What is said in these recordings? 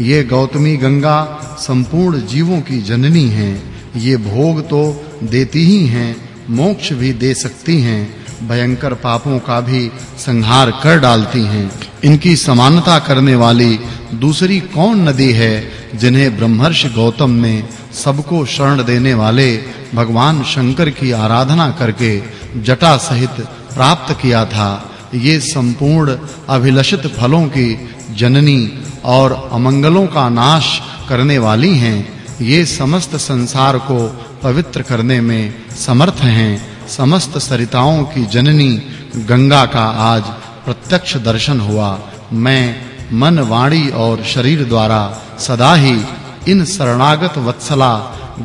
ये गौतमी गंगा संपूर्ण जीवों की जननी हैं। ये भोग तो देती ही हैं, मोक्ष भी दे सकती हैं, भयंकर पापों का भी संहार कर डालती हैं। इनकी समानता करने वाली दूसरी कौन नदी है, जिन्हें ब्रह्मर्षि गौतम ने सबको शरण देने वाले भगवान शंकर की आराधना करके जटा सहित प्राप्त किया था। ये संपूर्ण अभिलषित फलों की जननी और अमंगलों का नाश करने वाली हैं, ये समस्त संसार को पवित्र करने में समर्थ हैं। समस्त सरिताओं की जननी गंगा का आज प्रत्यक्ष दर्शन हुआ। मैं मन वाणी और शरीर द्वारा सदा ही इन शरणागत वत्सला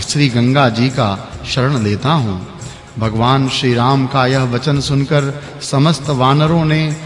श्री गंगा जी का शरण लेता हूँ। भगवान श्री राम का यह वचन सुनकर समस्त वानरों ने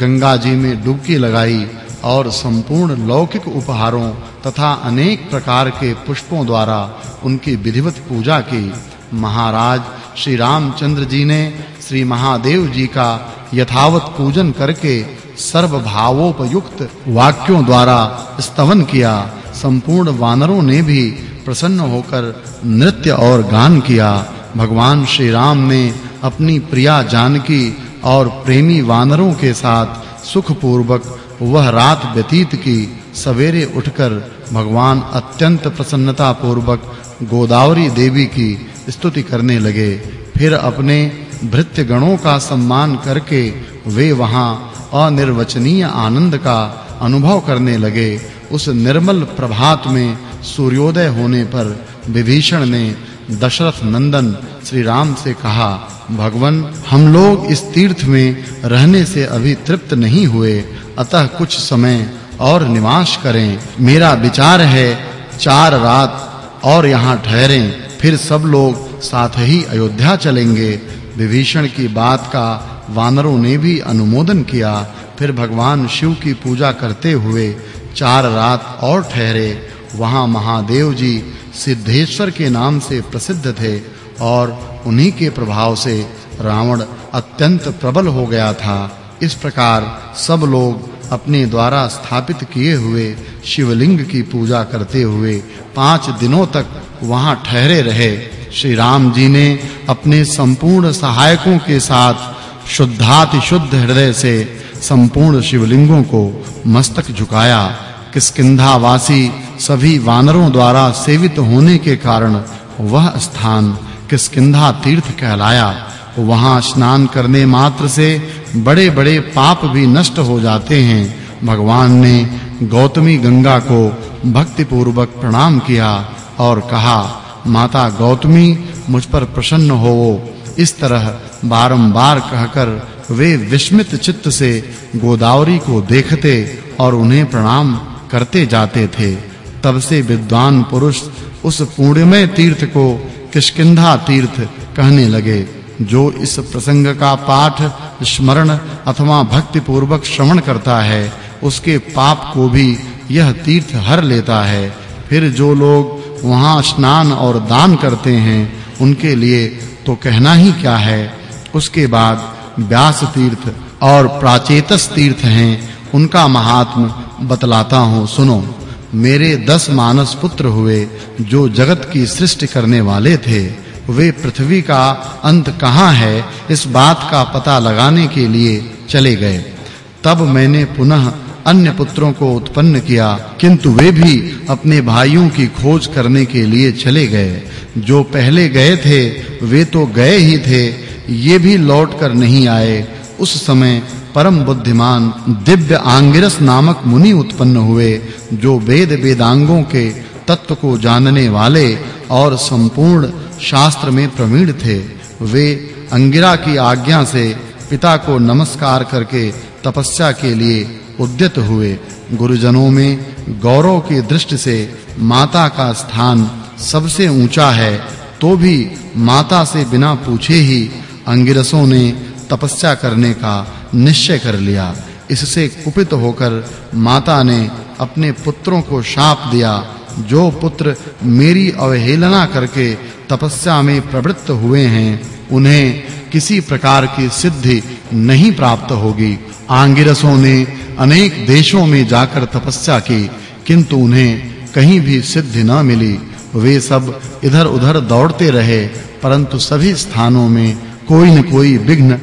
गंगा जी में डुबकी लगाई और संपूर्ण लौकिक उपहारों तथा अनेक प्रकार के पुष्पों द्वारा उनकी विधिवत पूजा की। महाराज श्री रामचंद्र जी ने श्री महादेव जी का यथावत पूजन करके सर्व भावोपयुक्त वाक्यों द्वारा स्तवन किया। संपूर्ण वानरों ने भी प्रसन्न होकर नृत्य और गान किया। भगवान श्री राम ने अपनी प्रिया जानकी और प्रेमी वानरों के साथ सुख पूर्वक वह रात व्यतीत की, सवेरे उठकर भगवान अत्यंत प्रसन्नता पूर्वक गोदावरी देवी की स्तुति करने लगे। फिर अपने भृत्य गणों का सम्मान करके वे वहाँ अनिर्वचनीय आनंद का अनुभव करने लगे। उस निर्मल प्रभात में सूर्योदय होने पर विभीषण ने दशरथ नंदन श्री राम से कहा, भगवन, हम लोग इस तीर्थ में रहने से अभी तृप्त नहीं हुए, अतः कुछ समय और निवास करें। मेरा विचार है, चार रात और यहाँ ठहरें, फिर सब लोग साथ ही अयोध्या चलेंगे। विभीषण की बात का वानरों ने भी अनुमोदन किया। फिर भगवान शिव की पूजा करते हुए चार रात और ठहरे। वहाँ महादेव जी सिद्धेश्वर के नाम से प्रसिद्ध थे और उन्हीं के प्रभाव से रावण अत्यंत प्रबल हो गया था। इस प्रकार सब लोग अपने द्वारा स्थापित किए हुए शिवलिंग की पूजा करते हुए पाँच दिनों तक वहाँ ठहरे रहे। श्री राम जी ने अपने संपूर्ण सहायकों के साथ शुद्धाति शुद्ध हृदय से संपूर्ण शिवलिंगों को मस्तक झुकाया। किष्किंधा वासी सभी वानरों द्वारा सेवित होने के कारण वह स्थान किष्किंधा तीर्थ कहलाया, वहाँ स्नान करने मात्र से बड़े-बड़े पाप भी नष्ट हो जाते हैं। भगवान ने गौतमी गंगा को भक्ति पूर्वक प्रणाम किया और कहा, माता गौतमी, मुझ पर प्रसन्न हो इस तरह बारंबार कहकर वे विस्मित चित्त से गोदावरी को देखते और उन्हें प्रणाम करते जाते थे। तब से विद्वान पुरुष उस पुण्यमय तीर्थ को किष्किंधा तीर्थ कहने लगे, जो इस प्रसंग का पाठ स्मरण अथवा भक्ति पूर्वक श्रवण करता है, उसके पाप को भी यह तीर्थ हर लेता है। फिर जो लोग वहाँ स्नान और दान करते हैं, उनके लिए तो कहना ही क्या है? उसके बाद व्यास तीर्थ और प्राचेतस तीर्थ हैं, उनका महात्म बतलाता हूँ, सुनो। मेरे दस मानस पुत्र हुए, जो जगत की सृष्टि करने वाले थे, वे पृथ्वी का अंत कहाँ है, इस बात का पता लगाने के लिए चले गए। तब मैंने पुनः अन्य पुत्रों को उत्पन्न किया, किंतु वे भी अपने भाइयों की खोज करने के लिए चले गए। जो पहले गए थे, वे तो गए ही थे, ये भी लौट कर नहीं आए। उस समय परम बुद्धिमान दिव्य आंगिरस नामक मुनि उत्पन्न हुए, जो वेद वेदांगों के तत्व को जानने वाले और संपूर्ण शास्त्र में प्रवीण थे, वे अंगिरा की आज्ञा से पिता को नमस्कार करके तपस्या के लिए उद्यत हुए। गुरुजनों में गौरव की दृष्टि से माता का स्थान सबसे ऊँचा है तो भी माता से बिना पूछे ही अंगिरसों ने तपस्या करने का निश्चय कर लिया। इससे कुपित होकर माता ने अपने पुत्रों को शाप दिया। जो पुत्र मेरी अवहेलना करके तपस्या में प्रवृत्त हुए हैं, उन्हें किसी प्रकार की सिद्धि नहीं प्राप्त होगी। आंगिरसों ने अनेक देशों में जाकर तपस्या की, किंतु उन्हें कहीं भी सिद्धि न मिली। वे सब इधर-उधर दौड़ते रहे, परंतु सभी स्थानों में कोई न कोई विघ्न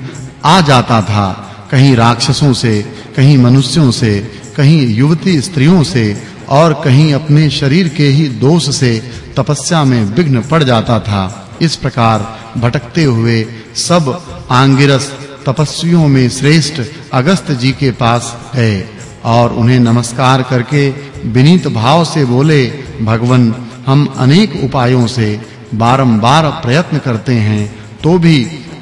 आ जाता था। कहीं राक्षसों से, कहीं मनुष्यों से, कहीं युवती स्त्रियों से और कहीं अपने शरीर के ही दोष से तपस्या में विघ्न पड़ जाता था। इस प्रकार भटकते हुए सब आंगिरस तपस्वियों में श्रेष्ठ अगस्त जी के पास गए और उन्हें नमस्कार करके विनीत भाव से बोले, भगवन, हम अनेक उपायों से बारंबार प्रयत्न करते हैं तो भी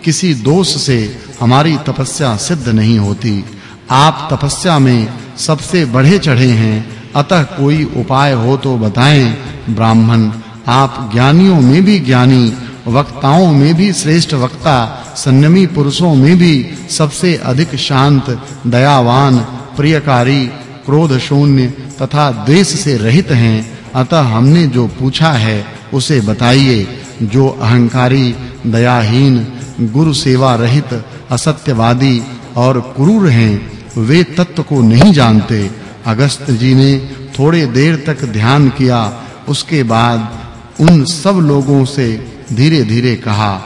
किसी दोष से हमारी तपस्या सिद्ध नहीं होती। आप तपस्या में सबसे बढ़े चढ़े हैं, अतः कोई उपाय हो तो बताएँ, ब्राह्मण। आप ज्ञानियों में भी ज्ञानी, वक्ताओं में भी श्रेष्ठ वक्ता संयमी पुरुषों में भी सबसे अधिक शांत, दयावान, प्रियकारी क्रोध शून्य तथा द्वेष से रहित हैं। अतः हमने जो पूछा है, उसे बताइए। जो अहंकारी, दयाहीन गुरु सेवा रहित, असत्यवादी और क्रूर हैं, वे तत्व को नहीं जानते। अगस्त जी ने थोड़े देर तक ध्यान किया, उसके बाद उन सब लोगों से धीरे-धीरे कहा,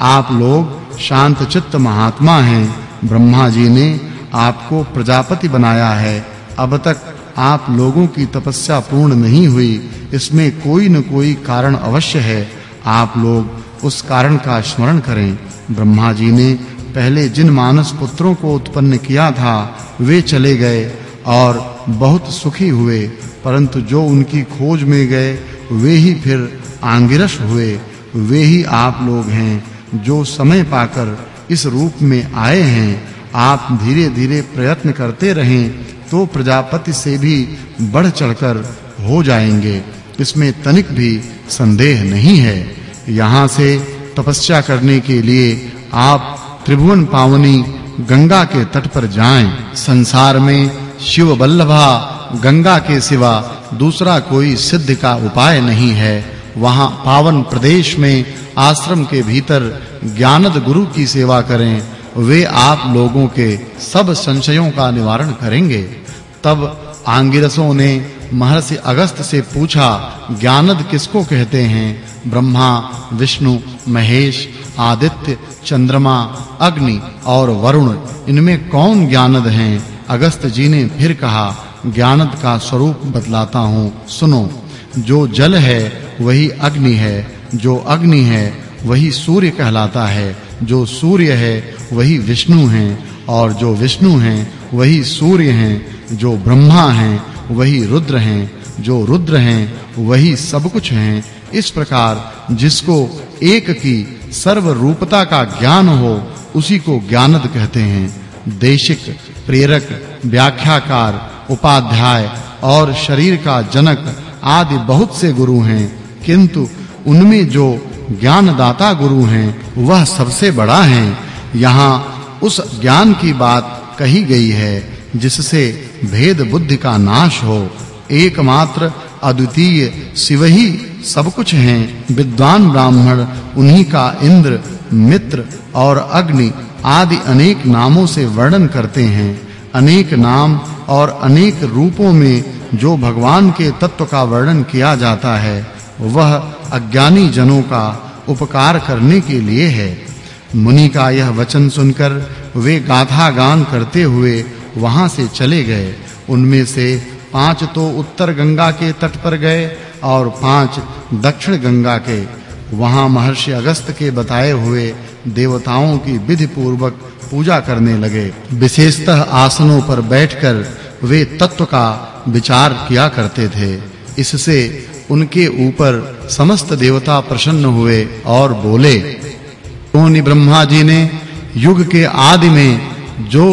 आप लोग शांत चित्त महात्मा हैं। ब्रह्मा जी ने आपको प्रजापति बनाया है। अब तक आप लोगों की तपस्या पूर्ण नहीं हुई। इसमें कोई न कोई कारण अवश्य है। आप लोग उस कारण का स्मरण करें। ब्रह्मा जी ने पहले जिन मानस पुत्रों को उत्पन्न किया था, वे चले गए और बहुत सुखी हुए, परंतु जो उनकी खोज में गए, वे ही फिर आंगिरस हुए। वे ही आप लोग हैं जो समय पाकर इस रूप में आए हैं। आप धीरे-धीरे प्रयत्न करते रहें तो प्रजापति से भी बढ़ चढ़कर हो जाएँगे। इसमें तनिक भी संदेह नहीं है। यहाँ से तपस्या करने के लिए आप त्रिभुवन पावनी गंगा के तट पर जाएँ। संसार में शिव बल्लभा गंगा के सिवा दूसरा कोई सिद्ध का उपाय नहीं है। वहाँ पावन प्रदेश में आश्रम के भीतर ज्ञानद गुरु की सेवा करें। वे आप लोगों के सब संशयों का निवारण करेंगे। तब आंगिरसों ने महर्षि अगस्त से पूछा, ज्ञानद किसको कहते हैं? ब्रह्मा, विष्णु, महेश, आदित्य, चंद्रमा, अग्नि और वरुण, इनमें कौन ज्ञानद हैं? अगस्त जी ने फिर कहा, ज्ञानद का स्वरूप बतलाता हूँ, सुनो। जो जल है, वही अग्नि है, जो अग्नि है, वही सूर्य कहलाता है, जो सूर्य है, वही विष्णु हैं, और जो विष्णु हैं, वही सूर्य हैं, जो ब्रह्मा हैं, वही रुद्र हैं, जो रुद्र हैं, वही सब कुछ हैं इस प्रकार जिसको एक की सर्व रूपता का ज्ञान हो, उसी को ज्ञानद कहते हैं। देशिक, प्रेरक, व्याख्याकार, उपाध्याय और शरीर का जनक आदि बहुत से गुरु हैं, किंतु उनमें जो ज्ञानदाता गुरु हैं, वह सबसे बड़ा है। यहाँ उस ज्ञान की बात कही गई है, जिससे भेद बुद्धि का नाश हो। एकमात्र अद्वितीय शिव ही सब कुछ हैं। विद्वान ब्राह्मण, उन्हीं का इंद्र, मित्र और अग्नि आदि अनेक नामों से वर्णन करते हैं। अनेक नाम और अनेक रूपों में जो भगवान के तत्व का वर्णन किया जाता है, वह अज्ञानी जनों का उपकार करने के लिए है। मुनि का यह वचन सुनकर वे गाथा गान करते हुए वहाँ से चले गए। उनमें से पाँच तो उत्तर गंगा के तट पर गए और पाँच दक्षिण गंगा के। वहाँ महर्षि अगस्त के बताए हुए देवताओं की विधि पूर्वक पूजा करने लगे। विशेषतः आसनों पर बैठकर वे तत्व का विचार किया करते थे। इससे उनके ऊपर समस्त देवता प्रसन्न हुए और बोले उन्होंने ब्रह्मा जी ने युग के आदि में जो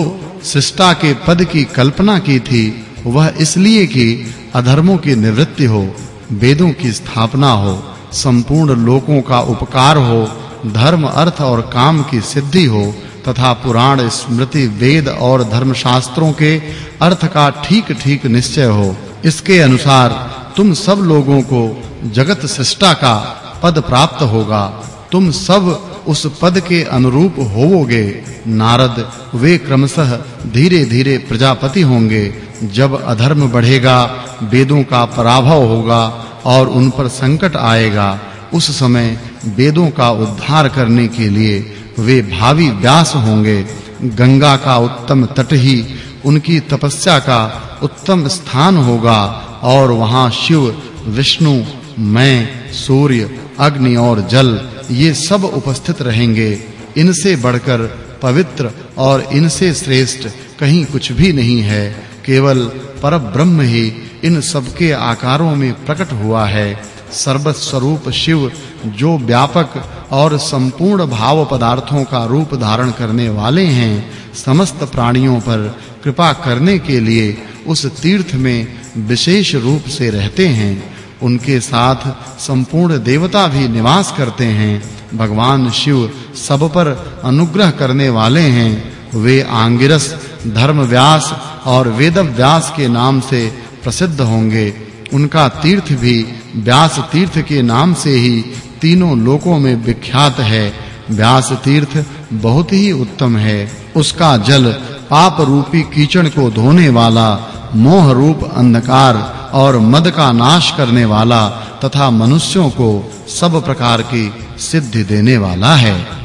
सृष्टा के पद की कल्पना की थी वह इसलिए कि अधर्मों की निवृत्ति हो, वेदों की स्थापना हो, संपूर्ण लोकों का उपकार हो, धर्म, अर्थ और काम की सिद्धि हो, तथा पुराण, स्मृति, वेद और धर्मशास्त्रों के अर्थ का ठीक-ठीक निश्चय हो। इसके अनुसार तुम सब लोगों को जगत सृष्टा का पद प्राप्त होगा। तुम सब उस पद के अनुरूप होवोगे। नारद, वे क्रमशः धीरे-धीरे प्रजापति होंगे। जब अधर्म बढ़ेगा, वेदों का पराभव होगा और उन पर संकट आएगा, उस समय वेदों का उद्धार करने के लिए वे भावी व्यास होंगे। गंगा का उत्तम तट ही उनकी तपस्या का उत्तम स्थान होगा और वहाँ शिव, विष्णु, मैं, सूर्य, अग्नि और जल, ये सब उपस्थित रहेंगे। इनसे बढ़कर पवित्र और इनसे श्रेष्ठ कहीं कुछ भी नहीं है। केवल परब्रह्म ही इन सबके आकारों में प्रकट हुआ है। सर्वस्वरूप शिव, जो व्यापक और संपूर्ण भाव पदार्थों का रूप धारण करने वाले हैं, समस्त प्राणियों पर कृपा करने के लिए उस तीर्थ में विशेष रूप से रहते हैं। उनके साथ संपूर्ण देवता भी निवास करते हैं। भगवान शिव सब पर अनुग्रह करने वाले हैं। वे आंगिरस धर्मव्यास और वेद व्यास के नाम से प्रसिद्ध होंगे। उनका तीर्थ भी व्यास तीर्थ के नाम से ही तीनों लोकों में विख्यात है। व्यास तीर्थ बहुत ही उत्तम है। उसका जल पाप रूपी कीचड़ को धोने वाला, मोह रूप अंधकार और मद का नाश करने वाला तथा मनुष्यों को सब प्रकार की सिद्धि देने वाला है।